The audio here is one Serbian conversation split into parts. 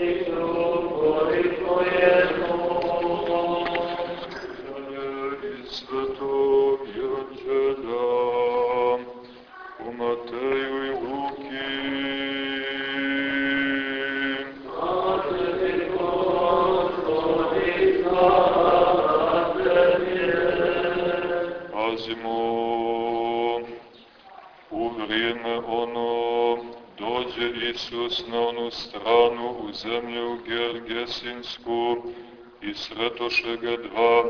Isus Gergesinsku i sretoše ga dva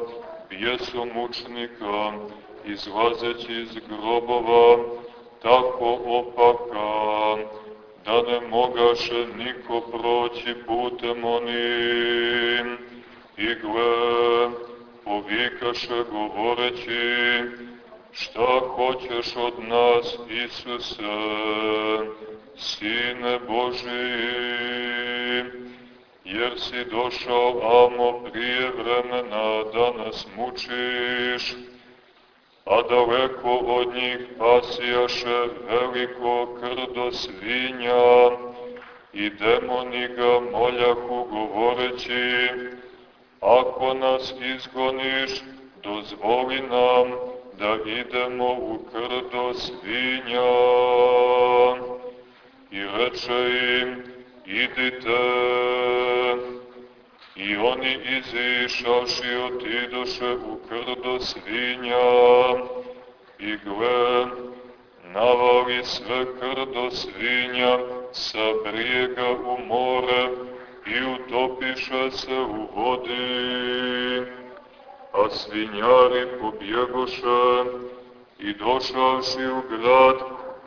bjesomučnika, izlazeći iz grobova, tako opaka, da ne mogaše niko proći putem onim. I gle, povikaše govoreći, šta hoćeš od nas, Isuse, Sine Boži, jer si došao amo prije vremena da nas mučiš, a daleko od njih pasijaše veliko krdo svinja i demoni ga moljahu govoreći, ako nas izgoniš, dozvoli nam da idemo u krdo svinja. I reče im, idite. I oni izišaši otidoše u krdo svinja i gle, navali sve krdo svinja sa brijega u more i utopiše se u vodi. A svinjari pobjegoše i došavši u grad,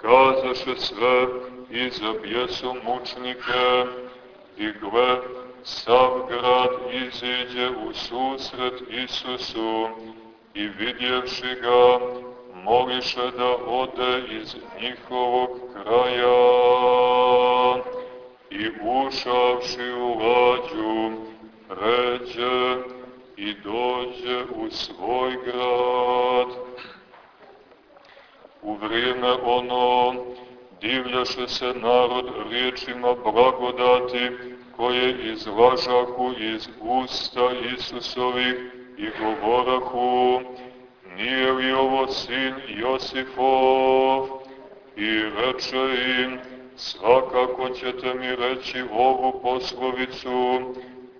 kazaše sve i zabjesu mučnike i gle, sav grad iziđe u susret Isusu i vidjevši ga, moliše da ode iz njihovog kraja i ušavši u lađu, ređe i dođe u svoj grad. U vrijeme ono divljaše se narod riječima blagodati koje izlažahu iz usta Isusovih i govorahu, nije li ovo sin Josifov? I reče im, svakako ćete mi reći ovu poslovicu,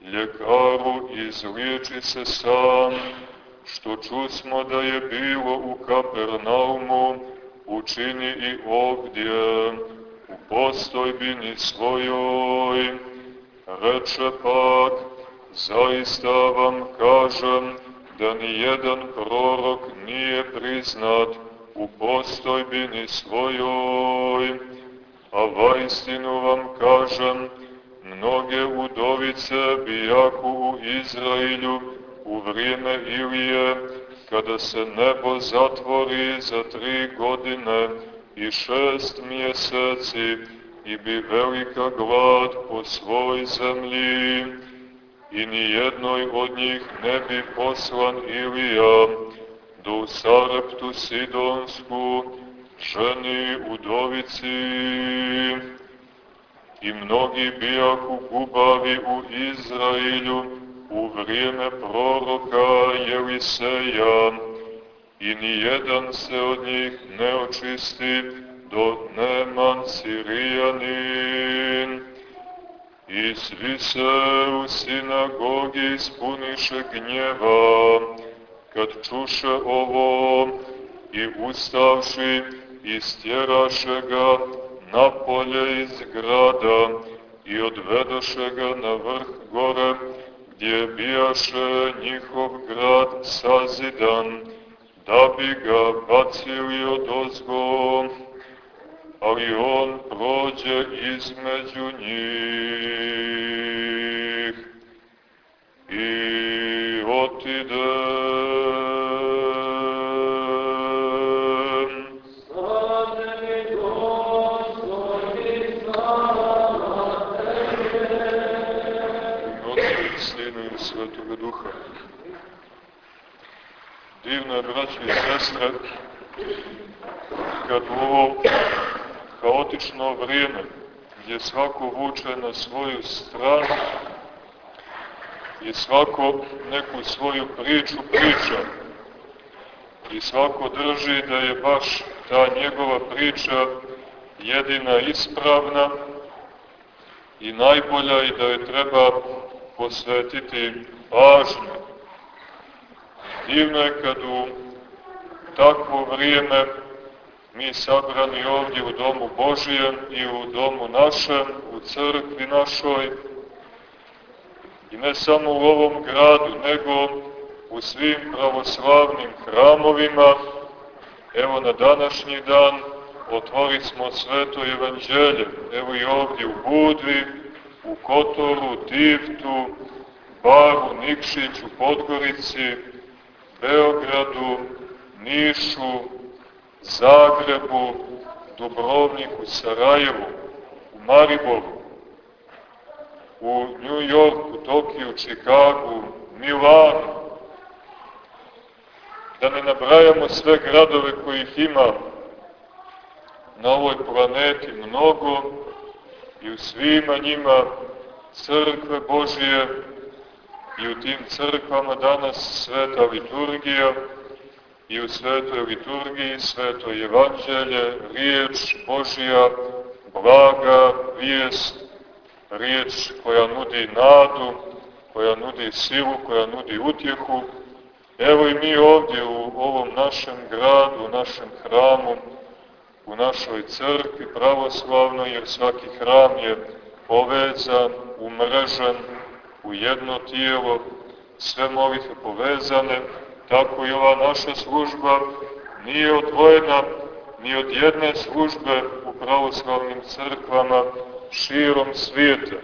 ljekaru izliječi se sam, što čusmo da je bilo u Kapernaumu, učini i ovdje, u postojbini svojoj. Reče pak, zaista vam kažem, da ni jedan prorok nije priznat u postojbini svojoj, a vaistinu vam kažem, mnoge udovice bijaku u Izrailju u vrijeme Ilije, kada se nebo zatvori za tri godine i šest mjeseci i bi velika glad po svoj zemlji i ni jednoj od njih ne bi poslan Ilija. Do u Sareptu Sidonsku ženi udovici. I mnogi bijahu gubavi u Izrailju u vrijeme proroka Jeliseja i ni jedan se od njih ne očisti do Neman Sirijanin. I svi se u sinagogi ispuniše gnjeva, kad čuše ovo i ustavši istjeraše ga napolje iz grada i odvedoše ga na vrh gore gdje bijaše njihov grad sazidan, da bi ga bacili od ozgo, ali on prođe između njih i otide braće i sestre, kad u ovo haotično vrijeme gdje svako vuče na svoju stranu i svako neku svoju priču priča i svako drži da je baš ta njegova priča jedina ispravna i najbolja i da je treba posvetiti pažnju. Divno je kad u takvo vrijeme mi sabrani ovdje u domu Božijem i u domu našem, u crkvi našoj, i ne samo u ovom gradu, nego u svim pravoslavnim hramovima, evo na današnji dan otvorit smo sveto evanđelje, evo i ovdje u Budvi, u Kotoru, Tivtu, Baru, Nikšiću, Podgorici, Beogradu, Nišu, Zagrebu, Dubrovniku, Sarajevu, u Mariboru, u New Yorku, Tokiju, Čikagu, Milanu, da ne nabrajamo sve gradove kojih ima na ovoj planeti mnogo i u svima njima crkve Božije i u tim crkvama danas sveta liturgija i u svetoj liturgiji sveto evanđelje, riječ Božija, blaga vijest, riječ koja nudi nadu, koja nudi silu, koja nudi utjehu. Evo i mi ovdje u ovom našem gradu, u našem hramu, u našoj crkvi pravoslavnoj, jer svaki hram je povezan, umrežen u jedno tijelo, sve molitve povezane, tako i ova naša služba nije odvojena ni od jedne službe u pravoslavnim crkvama širom svijeta,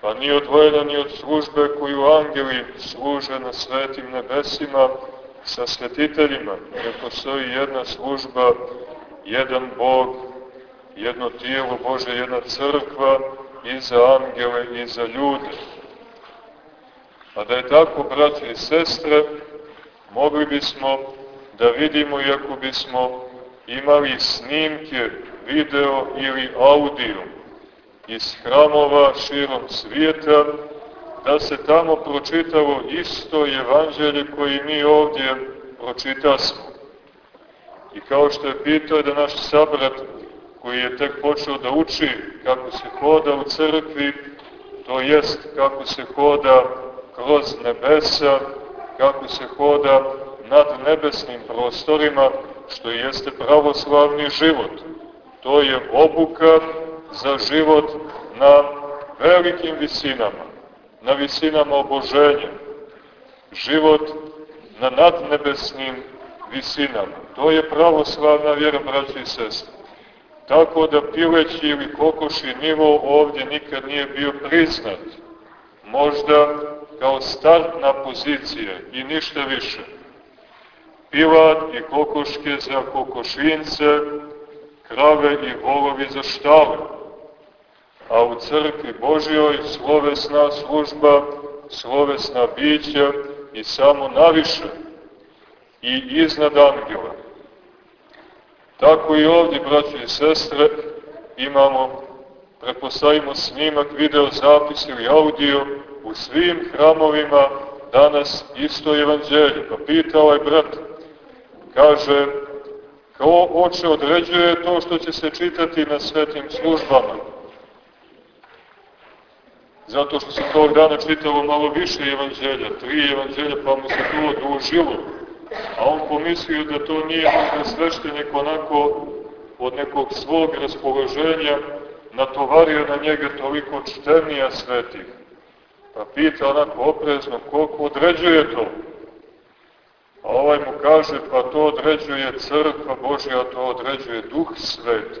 pa nije odvojena ni od službe koju angeli služe na svetim nebesima sa svetiteljima, jer postoji jedna služba jedan Bog, jedno tijelo Bože, jedna crkva i za angele i za ljude. A da je tako, braće i sestre, mogli bismo da vidimo, iako bismo imali snimke, video ili audio iz hramova širom svijeta, da se tamo pročitalo isto evanđelje koje mi ovdje pročitasmo. I kao što je pitao da naš sabrat koji je tek počeo da uči kako se hoda u crkvi, to jest kako se hoda kroz nebesa, kako se hoda nad nebesnim prostorima, što jeste pravoslavni život. To je obuka za život na velikim visinama, na visinama oboženja. Život na nadnebesnim visinama. To je pravoslavna vjera, braći i sestre. Tako da pileći ili kokoši nivo ovdje nikad nije bio priznat. Možda kao startna pozicija i ništa više. Pilat i kokoške za kokošince, krave i volovi za štale. A u crkvi Božjoj slovesna služba, slovesna bića i samo naviše i iznad angela. Tako i ovdje, braći i sestre, imamo, prepostavimo snimak, video zapis ili audio u svim hramovima danas isto evanđelje. Pa pita ovaj brat, kaže, kao oče određuje to što će se čitati na svetim službama. Zato što se tog dana čitalo malo više evanđelja, tri evanđelja, pa mu se to odužilo a on pomislio da to nije možda sveštenik onako od nekog svog raspoloženja natovario na njega toliko čtenija svetih. Pa pita onako oprezno koliko određuje to. A ovaj mu kaže pa to određuje crkva Božja, to određuje duh sveti.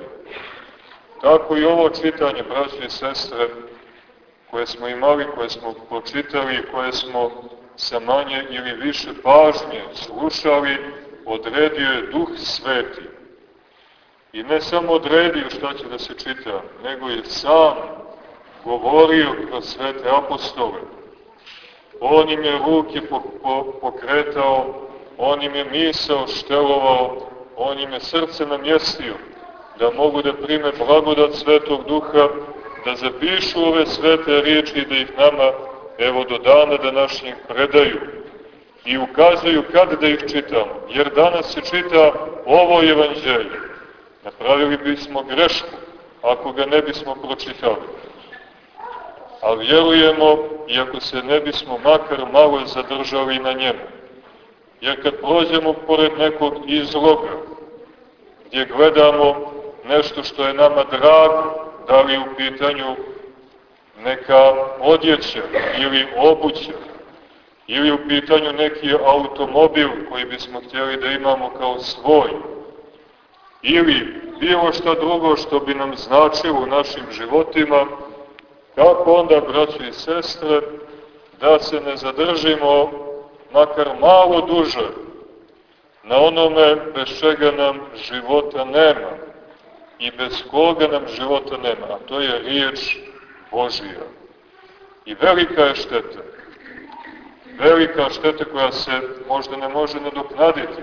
Tako i ovo čitanje, braći i sestre, koje smo imali, koje smo pročitali, koje smo sa manje ili više pažnje slušali, odredio je Duh Sveti. I ne samo odredio šta će da se čita, nego je sam govorio kroz svete apostole. On im je ruke pokretao, on im je misao štelovao, on im je srce namjestio. da mogu da prime blagodat Svetog Duha, da zapišu ove svete riječi i da ih nama, evo do dana današnjih, predaju i ukazuju kad da ih čitamo. Jer danas se čita ovo evanđelje. Napravili bismo grešku ako ga ne bismo pročitali. A vjerujemo, iako se ne bismo makar malo zadržali na njemu. Jer kad prođemo pored nekog izloga, gdje gledamo nešto što je nama drago, da li u pitanju neka odjeća ili obuća, ili u pitanju neki automobil koji bismo htjeli da imamo kao svoj, ili bilo šta drugo što bi nam značilo u našim životima, kako onda, braći i sestre, da se ne zadržimo makar malo duže na onome bez čega nam života nema i bez koga nam života nema, a to je riječ Božija. I velika je šteta, velika šteta koja se možda ne može nadoknaditi,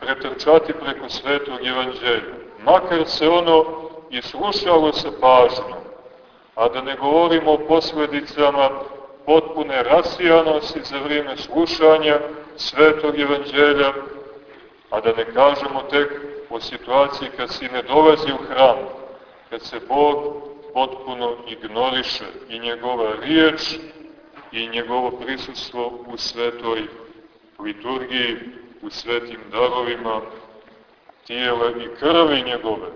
pretrčati preko svetog evanđelja. Makar se ono i slušalo sa pažnjom, a da ne govorimo o posledicama potpune rasijanosti za vrijeme slušanja svetog evanđelja, a da ne kažemo tek o situaciji kad si ne dolazi u hram, kad se Bog potpuno ignoriše i njegova riječ i njegovo prisustvo u svetoj liturgiji, u svetim darovima, tijele i krvi njegove.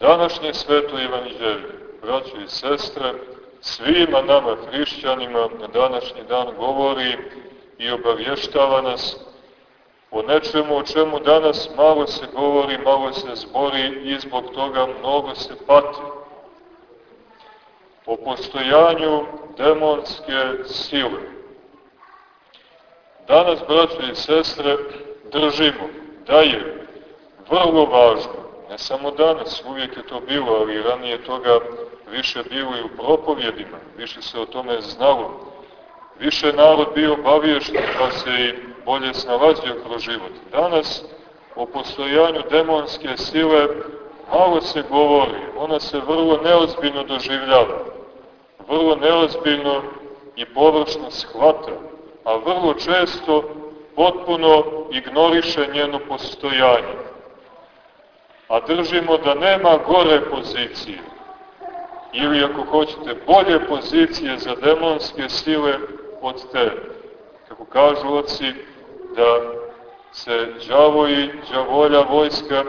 Današnje sveto evanđelje, braćo i sestre, svima nama hrišćanima na današnji dan govori i obavještava nas o nečemu o čemu danas malo se govori, malo se zbori i zbog toga mnogo se pati. O postojanju demonske sile. Danas, braće i sestre, držimo da je vrlo važno, ne samo danas, uvijek je to bilo, ali ranije toga više bilo i u propovjedima, više se o tome znalo, više narod bio obaviješten, pa se i bolje snalazio kroz život. Danas o postojanju demonske sile malo se govori, ona se vrlo neozbiljno doživljava, vrlo neozbiljno i površno shvata, a vrlo često potpuno ignoriše njeno postojanje. A držimo da nema gore pozicije, ili ako hoćete bolje pozicije za demonske sile od te. Kako kažu oci, da se đavo i đavolja vojska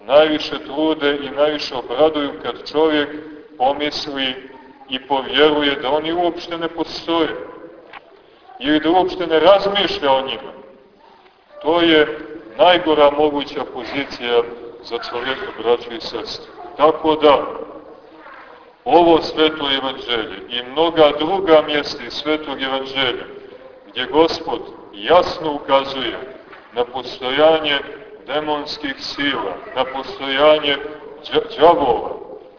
najviše trude i najviše obraduju kad čovjek pomisli i povjeruje da oni uopšte ne postoje ili da uopšte ne razmišlja o njima. To je najgora moguća pozicija za čovjeka, braćo i sestre. Tako da, ovo sveto evanđelje i mnoga druga mjesta iz svetog evanđelja, gdje Gospod jasno ukazuje na postojanje demonskih sila, na postojanje džavova,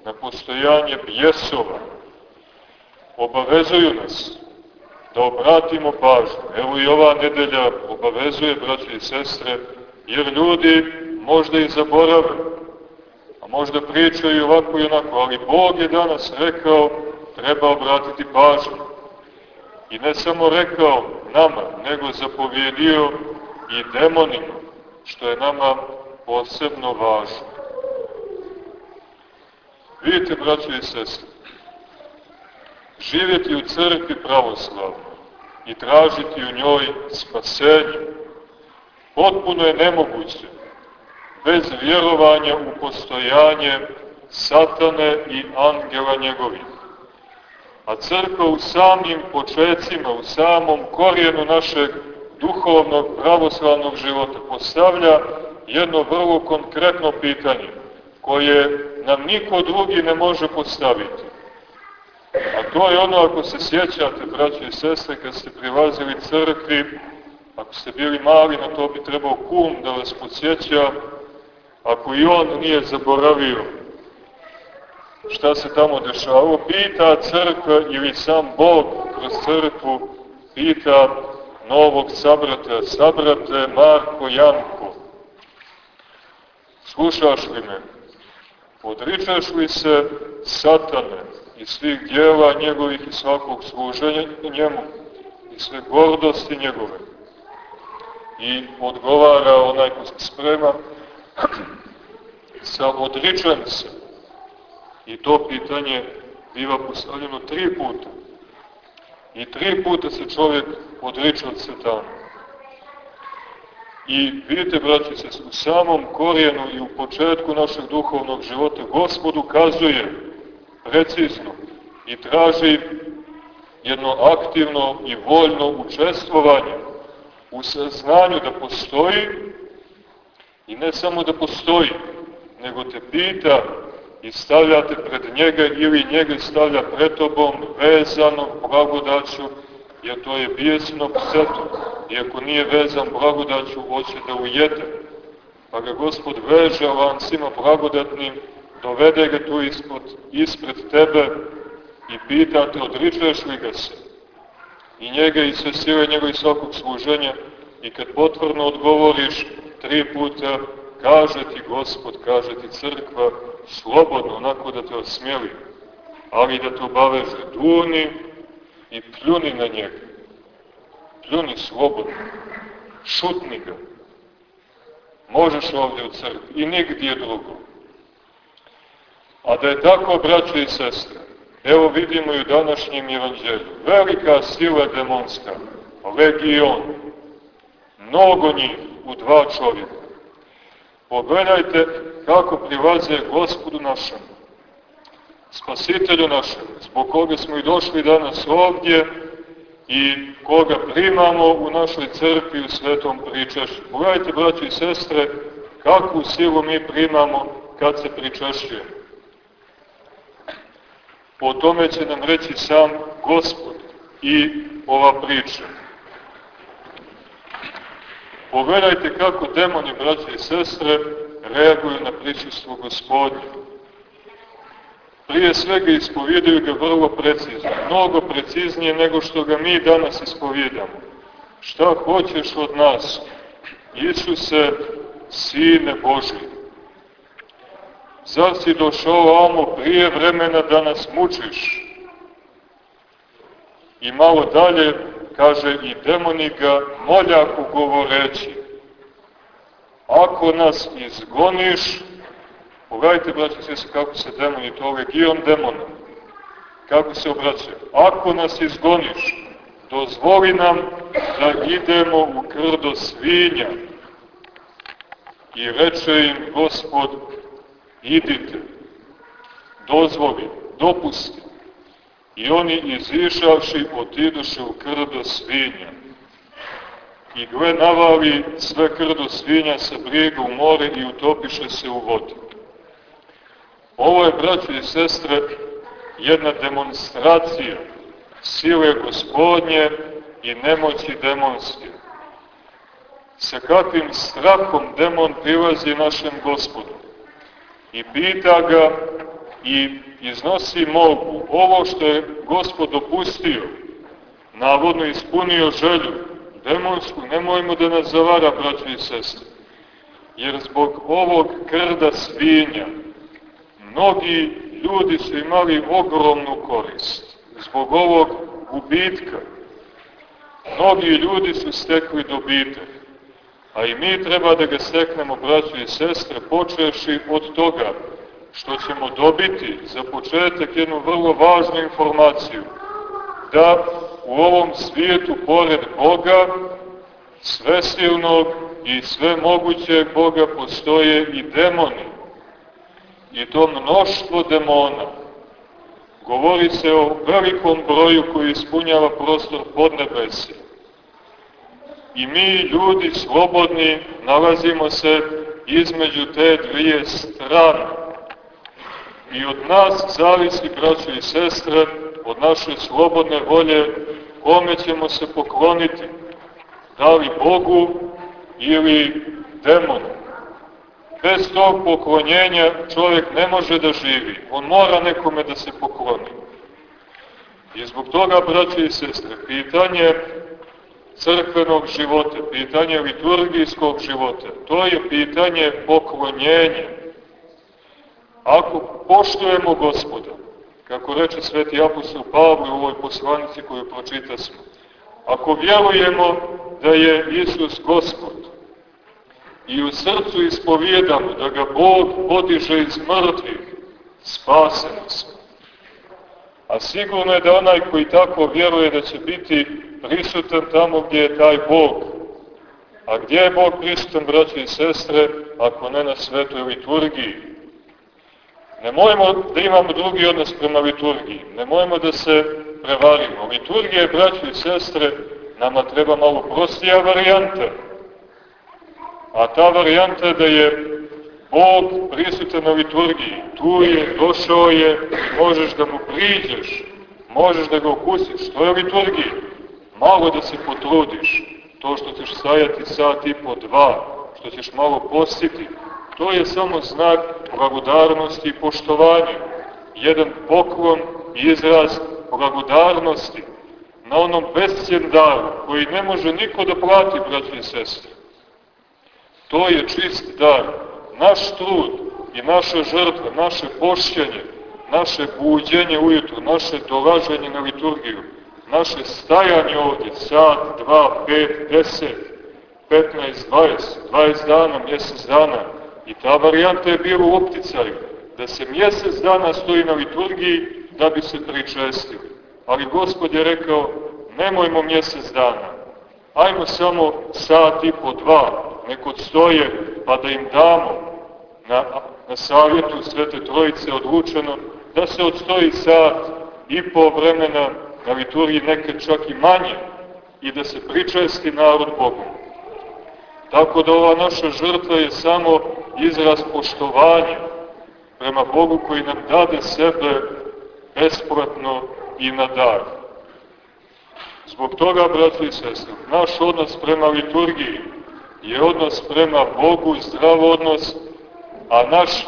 na postojanje bjesova, obavezuju nas da obratimo pažnju. Evo i ova nedelja obavezuje, braće i sestre, jer ljudi možda i zaborave, a možda pričaju ovako i onako, ali Bog je danas rekao, treba obratiti pažnju. I ne samo rekao nama, nego zapovjedio i demonima, što je nama posebno važno. Vidite, braće i sestre, živjeti u crkvi pravoslavno i tražiti u njoj spasenje, potpuno je nemoguće bez vjerovanja u postojanje satane i angela njegovih. A crkva u samim počecima, u samom korijenu našeg duhovnog pravoslavnog života postavlja jedno vrlo konkretno pitanje koje nam niko drugi ne može postaviti. A to je ono, ako se sjećate, braći i sestre, kad ste prilazili crkvi, ako ste bili mali, na to bi trebao kum da vas podsjeća, ako i on nije zaboravio šta se tamo dešava, pita crkva ili sam Bog kroz crkvu pita novog sabrata, sabrate Marko Janko. Slušaš li me? Odričaš li se satane i svih dijela njegovih i svakog služenja njemu i sve gordosti njegove? I odgovara onaj ko se sprema sa odričem se. I to pitanje biva postavljeno tri puta. I tri puta se čovjek odriče od satana. I vidite, braći se, u samom korijenu i u početku našeg duhovnog života Gospod ukazuje precizno i traži jedno aktivno i voljno učestvovanje u saznanju da postoji i ne samo da postoji, nego te pita i stavljate pred njega ili njega stavlja pred tobom vezanog blagodaću, jer to je bijesno pseto, iako nije vezan blagodaću, hoće da ujede. Pa ga gospod veže lancima blagodatnim, dovede ga tu ispod, ispred tebe i pita te, odričuješ li ga se? I njega i sve sile njega i svakog služenja, i kad potvrno odgovoriš tri puta, kaže ti gospod, kaže ti crkva, slobodno, onako da te osmjeli, ali da te obaveže, duni i pljuni na njega. Pljuni slobodno, šutni ga. Možeš ovdje u crkvi i nigdje drugo. A da je tako, braće i sestre, evo vidimo i u današnjem evanđelju, velika sila demonska, legion, mnogo njih u dva čovjeka. Pogledajte kako prilaze gospodu našem, spasitelju našem, zbog koga smo i došli danas ovdje i koga primamo u našoj crkvi u svetom pričešću. Pogledajte, braći i sestre, kakvu silu mi primamo kad se pričešćujemo. Po tome će nam reći sam Gospod i ova priča. Pogledajte kako demoni, braće i sestre, reaguju na prisustvo gospodnje. Prije svega ispovjedaju ga vrlo precizno, mnogo preciznije nego što ga mi danas ispovjedamo. Šta hoćeš od nas, Isuse, Sine Boži? Zar si došao amo prije vremena da nas mučiš? I malo dalje kaže i demoni ga moljaku govoreći, ako nas izgoniš, pogledajte, braći se, kako se demoni, to legion demona, kako se obraća, ako nas izgoniš, dozvoli nam da idemo u krdo svinja. I reče im gospod, idite, dozvoli, dopusti. I oni izišavši otiduše u krdo svinja. I gle navali sve krdo svinja sa brijega u more i utopiše se u vodi. Ovo je, braći i sestre, jedna demonstracija sile gospodnje i nemoći demonske. Sa kakvim strahom demon prilazi našem gospodu i pita ga i iznosi molbu. Ovo što je gospod dopustio, navodno ispunio želju demonsku, nemojmo da nas zavara, braći i sestre. Jer zbog ovog krda svinja, mnogi ljudi su imali ogromnu korist. Zbog ovog gubitka, mnogi ljudi su stekli dobitak. A i mi treba da ga steknemo, braći i sestre, počeši od toga što ćemo dobiti za početak jednu vrlo važnu informaciju, da u ovom svijetu, pored Boga, svesilnog i sve moguće Boga, postoje i demoni. I to mnoštvo demona. Govori se o velikom broju koji ispunjava prostor podnebesi. I mi, ljudi slobodni, nalazimo se između te dvije strane. I od nas zavisi, braći i sestre, od naše slobodne volje, kome ćemo se pokloniti, da li Bogu ili demonu. Bez tog poklonjenja čovjek ne može da živi, on mora nekome da se pokloni. I zbog toga, braći i sestre, pitanje crkvenog života, pitanje liturgijskog života, to je pitanje poklonjenja. Ako poštujemo gospoda, kako reče sveti apostol Pavle u ovoj poslanici koju pročita smo, ako vjerujemo da je Isus gospod i u srcu ispovjedamo da ga Bog podiže iz mrtvih, spaseni smo. A sigurno je da onaj koji tako vjeruje da će biti prisutan tamo gdje je taj Bog. A gdje je Bog prisutan, braći i sestre, ako ne na svetoj liturgiji? Ne mojemo da imamo drugi odnos prema liturgiji, ne mojemo da se prevarimo. Liturgija, braći i sestre, nama treba malo prostija varijanta. A ta varijanta da je Bog prisutan na liturgiji, tu je, došao je, možeš da mu priđeš, možeš da ga okusiš. To je liturgija. Malo da se potrudiš, to što ćeš stajati sat i po dva, što ćeš malo postiti, to je samo znak blagodarnosti i poštovanja. Jedan poklon i izraz blagodarnosti na onom bescjen daru koji ne može niko da plati, braći i sestri. To je čist dar. Naš trud i naša žrtva, naše pošćenje, naše buđenje ujutru, naše dolaženje na liturgiju, naše stajanje ovdje, sat, dva, pet, deset, 15, 20, 20 dana, mjesec dana. I ta varijanta je bila u opticaju, da se mjesec dana stoji na liturgiji da bi se pričestili. Ali Gospod je rekao, nemojmo mjesec dana, ajmo samo sat i po dva, neko stoje, pa da im damo na, na savjetu Svete Trojice odlučeno da se odstoji sat i po vremena na liturgiji neke čak i manje i da se pričesti narod Bogom. Tako da ova naša žrtva je samo izraz poštovanja prema Bogu koji nam dade sebe besplatno i na dar. Zbog toga, braći i sestri, naš odnos prema liturgiji je odnos prema Bogu, zdrav odnos, a naš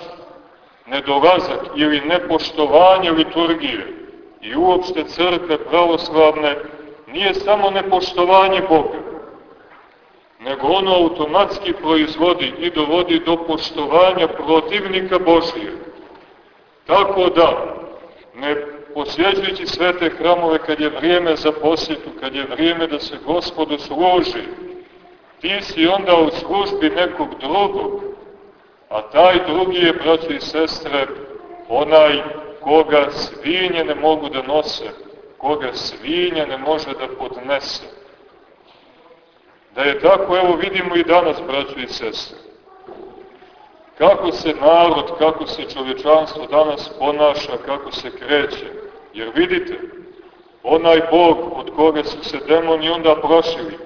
nedolazak ili nepoštovanje liturgije i uopšte crkve pravoslavne nije samo nepoštovanje Boga, nego ono automatski proizvodi i dovodi do poštovanja protivnika Božije. Tako da, ne posjeđujući svete hramove kad je vrijeme za posjetu, kad je vrijeme da se gospodu služi, ti si onda u službi nekog drugog, a taj drugi je, braći i sestre, onaj koga svinje ne mogu da nose, koga svinje ne može da podnese. Da je tako, evo vidimo i danas, braći i sestre. Kako se narod, kako se čovječanstvo danas ponaša, kako se kreće. Jer vidite, onaj Bog od koga su se demoni onda prošili,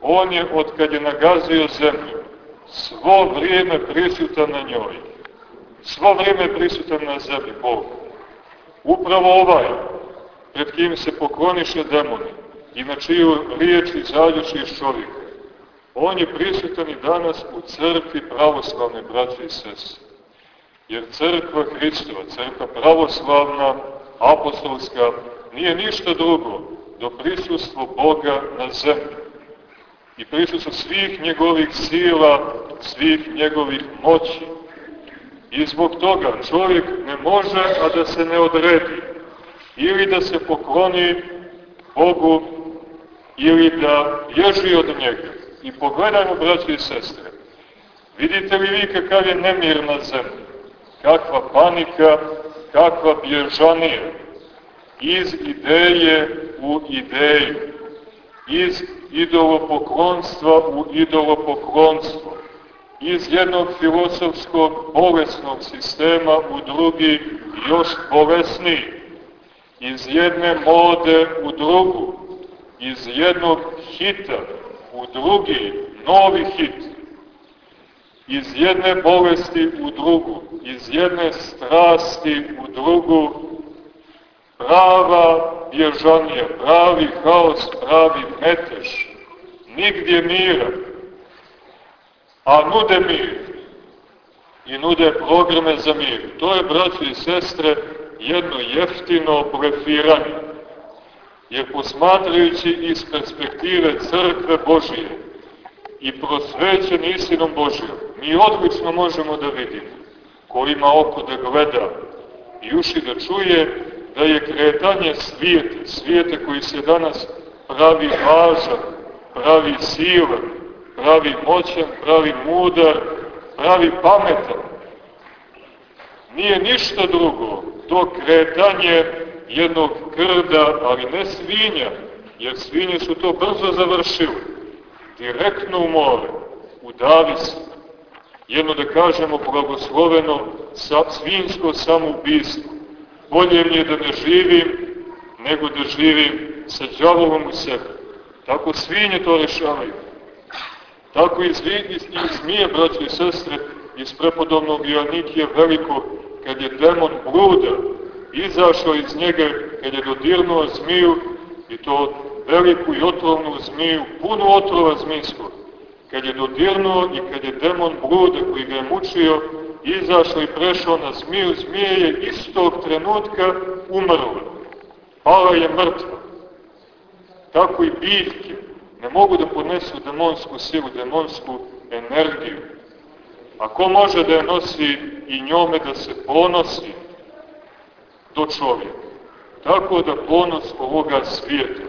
on je od kad je nagazio zemlju, svo vrijeme prisutan na njoj. Svo vrijeme prisutan na zemlji Bog. Upravo ovaj, pred kim se pokloniše demoni i na čiju riječ izađuši iz čovjeka, on je prisutan i danas u crkvi pravoslavne braće i sese. Jer crkva Hristova, crkva pravoslavna, apostolska, nije ništa drugo do prisustvo Boga na zemlji i prisustvo svih njegovih sila, svih njegovih moći. I zbog toga čovjek ne može, a da se ne odredi. Ili da se pokloni Bogu, ili da bježi od njega. I pogledajmo, braći i sestre, vidite li vi kakav je nemir na zemlji? Kakva panika, kakva bježanija iz ideje u ideju, iz idolopoklonstva u idolopoklonstvo, iz jednog filosofskog bolesnog sistema u drugi još bolesniji, iz jedne mode u drugu, iz jednog hita u drugi novi hit, iz jedne bolesti u drugu, iz jedne strasti u drugu, prava bježanija, pravi haos, pravi metež, nigdje mira, a nude mir i nude programe za mir. To je, braći i sestre, jedno jeftino blefiranje. Jer posmatrajući iz perspektive crkve Božije i prosvećeni istinom Božijom, mi odlično možemo da vidimo, ko ima oko da gleda i uši da čuje, da je kretanje svijete, svijete koji se danas pravi važan, pravi silan, pravi moćan, pravi mudar, pravi pametan. Nije ništa drugo do kretanje jednog krda, ali ne svinja, jer svinje su to brzo završile, direktno u more, udavi se. Jedno da kažemo blagosloveno sa, svinsko samoubistvo. Bolje mi je da ne živim, nego da živim sa džavolom u sebi. Tako svinje to rešavaju. Tako i, i, zmije, braći i sestre, iz prepodobnog Ionikije veliko, kad je demon bluda izašao iz njega, kad je dodirnuo zmiju, i to veliku i otrovnu zmiju, puno otrova zmijskog, kad je dodirnuo i kad je demon bluda koji ga je mučio, izašao i prešao na zmiju, zmije je istog trenutka umrla. Pala je mrtva. Tako i biljke ne mogu da podnesu demonsku silu, demonsku energiju. A ko može da je nosi i njome da se ponosi do čovjeka? Tako da ponos ovoga svijeta,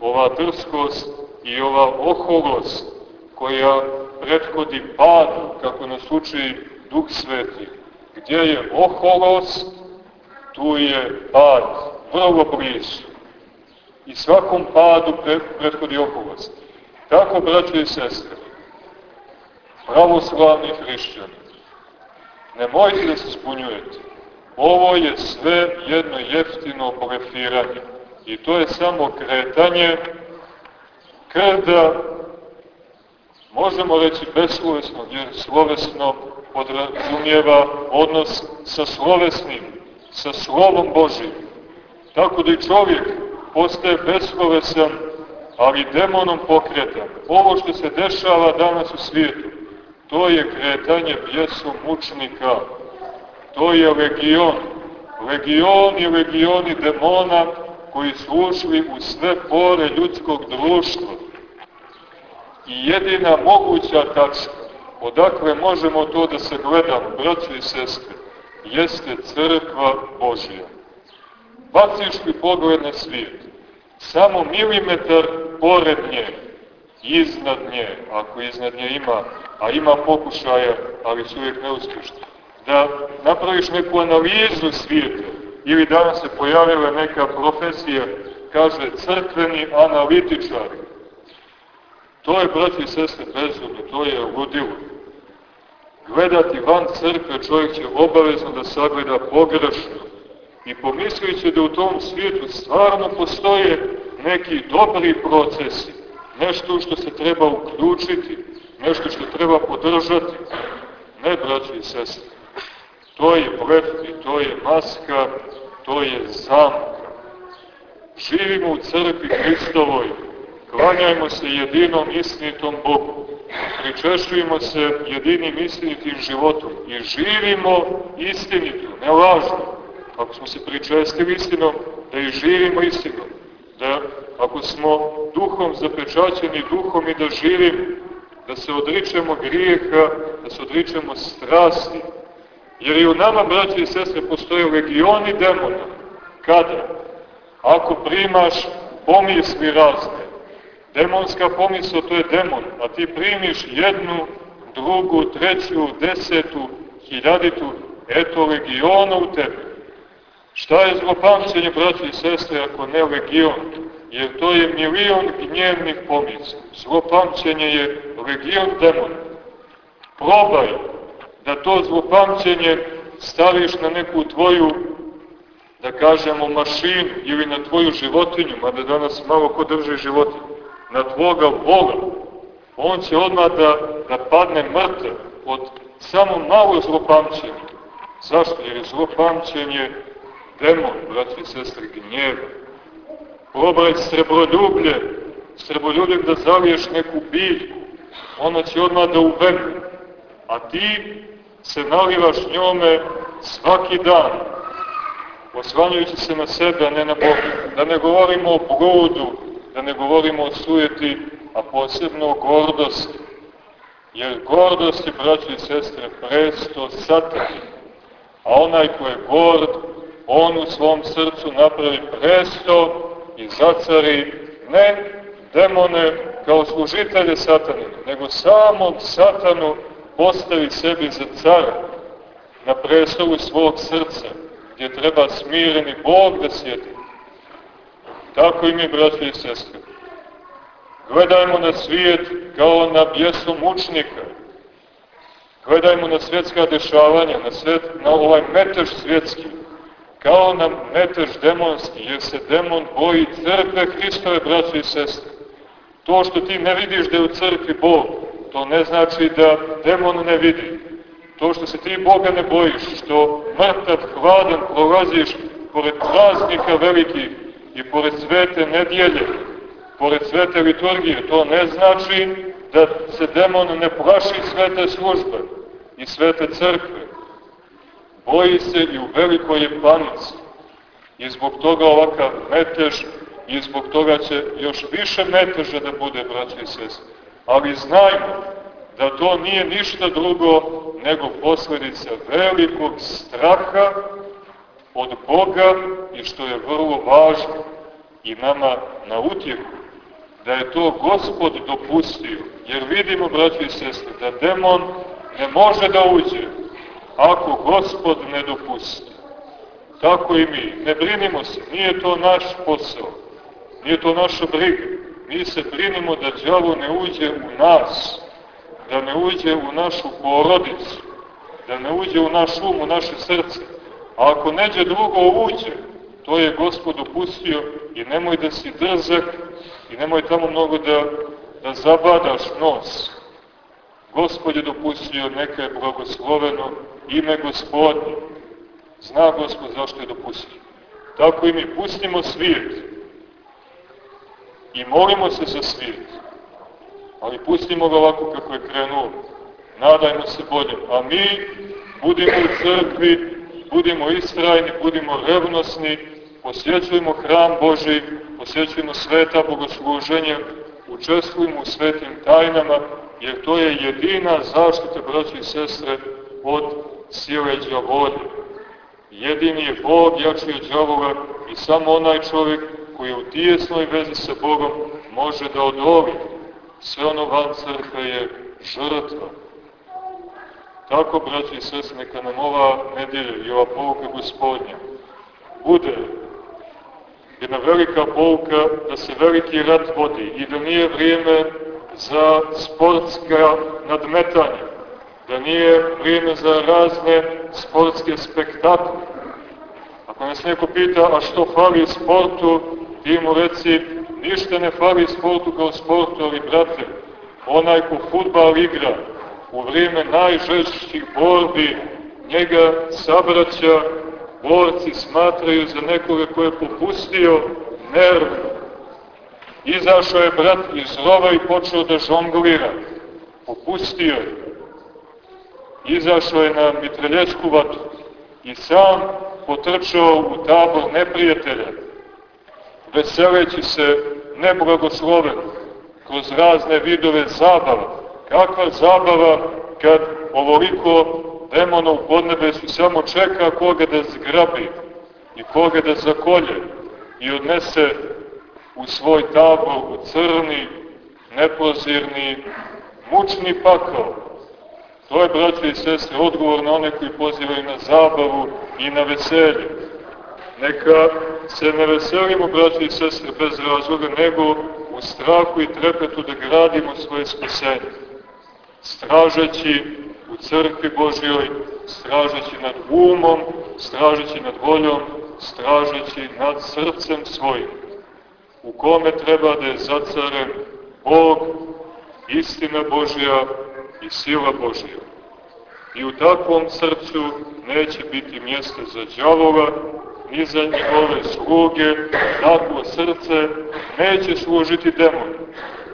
ova drskost i ova oholost koja prethodi padu, kako nas uči Duh Sveti, gdje je oholost, tu je pad, vrlo blizu i svakom padu prethodi oholost. Tako, braće i sestre, pravoslavni hrišćani, nemojte da se spunjujete. Ovo je sve jedno jeftino blefiranje. I to je samo kretanje kada, možemo reći beslovesno, jer slovesno podrazumijeva odnos sa slovesnim, sa slovom Božim. Tako da i čovjek postaje beslovesan, ali demonom pokretan. Ovo što se dešava danas u svijetu, to je kretanje bjesom mučnika, to je legion, legion i legioni demona koji su ušli u sve pore ljudskog društva. I jedina moguća tačka, odakle možemo to da se gledamo, braći i sestre, jeste crkva Božija. Baciš li pogled na svijet, samo milimetar pored nje, iznad nje, ako iznad nje ima, a ima pokušaja, ali su uvijek neuspješni, da napraviš neku analizu svijeta, ili danas se pojavila neka profesija, kaže crkveni analitičari. To je, braći i sestre, bezumno, to je ludilo. Gledati van crkve čovjek će obavezno da sagleda pogrešno, i pomisliće da u tom svijetu stvarno postoje neki dobri procesi, nešto što se treba uključiti, nešto što treba podržati. Ne, braći i sestri, to je blef i to je maska, to je zamka. Živimo u crkvi Hristovoj, klanjajmo se jedinom istinitom Bogu, pričešujemo se jedinim istinitim životom i živimo istinito, ne lažno ako smo se pričestili istinom, da i živimo istinom, da ako smo duhom zapečaćeni duhom i da živimo, da se odričemo grijeha, da se odričemo strasti, jer i u nama, braći i sestre, postoje legioni demona. Kada? Ako primaš pomisli razne, demonska pomisla to je demon, a ti primiš jednu, drugu, treću, desetu, hiljaditu, eto legiona u tebi. Šta je zlopamćenje, braći i sestre, ako ne legion? Jer to je milion gnjevnih pomisla. Zlopamćenje je legion demona. Probaj da to zlopamćenje staviš na neku tvoju, da kažemo, mašinu ili na tvoju životinju, mada danas malo ko drži životinju, na tvoga Boga. On će odmah da, da padne mrtav od samo malo zlopamćenja. Zašto? Jer je zlopamćenje demon, braći i sestre, gnjeva. Probaj srebroljublje, srebroljubljem da zaliješ neku biljku, ona će odmah da uvene, a ti se nalivaš njome svaki dan. osvanjujući se na sebe, a ne na Boga. Da ne govorimo o brudu, da ne govorimo o sujeti, a posebno o gordosti. Jer gordost je, braći i sestre, presto satani. A onaj ko je gord, on u svom srcu napravi presto i zacari ne demone kao služitelje satanine, nego samom satanu postavi sebi za cara na prestolu svog srca, gdje treba smireni Bog da sjedi. Tako i mi, braći i sestre. Gledajmo na svijet kao na bjesu mučnika. Gledajmo na svjetska dešavanja, na, svet, na ovaj metež svjetski, kao na metež demonski, jer se demon boji crkve Hristove, braći i sestre. To što ti ne vidiš da je u crkvi Bog, to ne znači da demon ne vidi. To što se ti Boga ne bojiš, što mrtav, hladan prolaziš pored praznika velikih i pored svete nedjelje, pored svete liturgije, to ne znači da se demon ne plaši svete službe i svete crkve. Boji se i u velikoj je panici. I zbog toga ovakav metež i zbog toga će još više meteža da bude, braći i sestri. Ali znajmo da to nije ništa drugo nego posledica velikog straha od Boga i što je vrlo važno i nama na utjehu, da je to Gospod dopustio. Jer vidimo, braći i sestre, da demon ne može da uđe ako Gospod ne dopusti. Tako i mi. Ne brinimo se, nije to naš posao, nije to naša briga. Mi se brinimo da džavo ne uđe u nas, da ne uđe u našu porodicu, da ne uđe u naš um, u naše srce. A ako neđe drugo uđe, to je Gospod dopustio i nemoj da si drzak i nemoj tamo mnogo da, da zabadaš nos. Gospod je dopustio, neka je blagosloveno ime gospodnje. Zna Gospod zašto je dopustio. Tako i mi pustimo svijet i molimo se za svijet ali pustimo ga ovako kako je krenuo. Nadajmo se bolje. A mi budimo u crkvi, budimo istrajni, budimo revnosni, posjećujemo hram Boži, posjećujemo sveta bogosluženja, učestvujemo u svetim tajnama, jer to je jedina zaštita, braći i sestre, od sile džavolje. Jedini je Bog jači od džavola i samo onaj čovjek koji je u tijesnoj vezi sa Bogom može da odoli sve ono van crkve je žrtva. Tako, braći i sest, neka nam ova nedelja i ova pouka gospodnja bude jedna velika pouka da se veliki rat vodi i da nije vrijeme za sportska nadmetanja, da nije vrijeme za razne sportske spektakle. Ako nas neko pita, a što fali sportu, ti mu reci, Ništa ne fali sportu kao sportu, ali brate, onaj ko futbal igra u vrijeme najžešćih borbi, njega sabraća, borci smatraju za nekoga ko je popustio nerv. Izašao je brat iz rova i počeo da žonglira. Popustio je. Izašao je na mitreljesku vatu i sam potrčao u tabor neprijatelja veseleći se neblagosloveno, kroz razne vidove zabava. Kakva zabava kad ovoliko demona u podnebesu samo čeka koga da zgrabi i koga da zakolje i odnese u svoj tabor, u crni, neprozirni, mučni pakao. To je, braće i sestre, odgovor na one koji pozivaju na zabavu i na veselje. Neka se ne veselimo, braći i sestre, bez razloga, nego u strahu i trepetu da gradimo svoje spasenje. Stražeći u crkvi Božjoj, stražeći nad umom, stražeći nad voljom, stražeći nad srcem svojim, u kome treba da je zacaren Bog, istina Božja i sila Božja. I u takvom srcu neće biti mjesta za džavola, ni za njegove sluge, takvo srce neće služiti demon,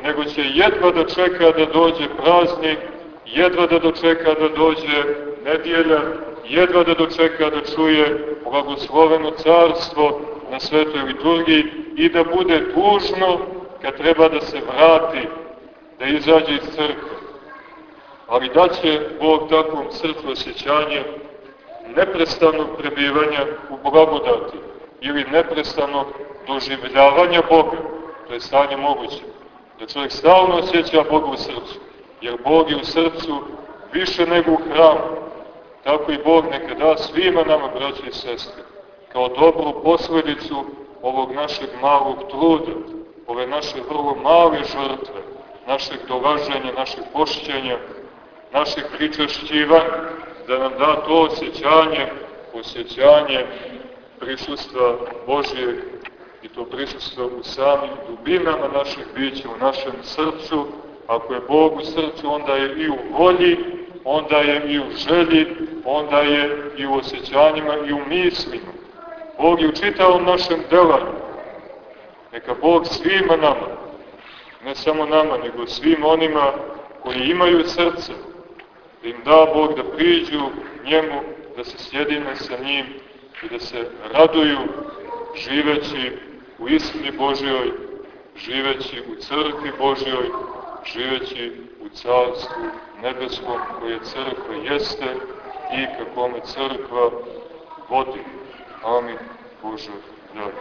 nego će jedva da čeka da dođe praznik, jedva da dočeka da dođe nedjelja, jedva da dočeka da čuje blagosloveno carstvo na svetoj liturgiji i da bude tužno kad treba da se vrati, da izađe iz crkve. Ali da će Bog takvom srcu osjećanje neprestanog prebivanja u blagodati ili neprestanog doživljavanja Boga, to je stanje moguće, da čovjek stalno osjeća Boga u srcu, jer Bog je u srcu više nego u hramu. Tako i Bog neka da svima nama, braći i sestre, kao dobru posledicu ovog našeg malog truda, ove naše vrlo male žrtve, našeg dolaženja, našeg pošćenja, našeg pričašćivanja, da nam da to osjećanje, osjećanje prisustva Božijeg i to prisustva u samim dubinama našeg bića, u našem srcu. Ako je Bog u srcu, onda je i u volji, onda je i u želji, onda je i u osjećanjima i u mislima. Bog je u čitavom našem delanju. Neka Bog svima nama, ne samo nama, nego svim onima koji imaju srce, da im da Bog da priđu njemu, da se sjedine sa njim i da se raduju živeći u istini Božjoj, živeći u crkvi Božjoj, živeći u carstvu nebeskom koje crkva jeste i kakome crkva vodi. Amin. Bože, dragi.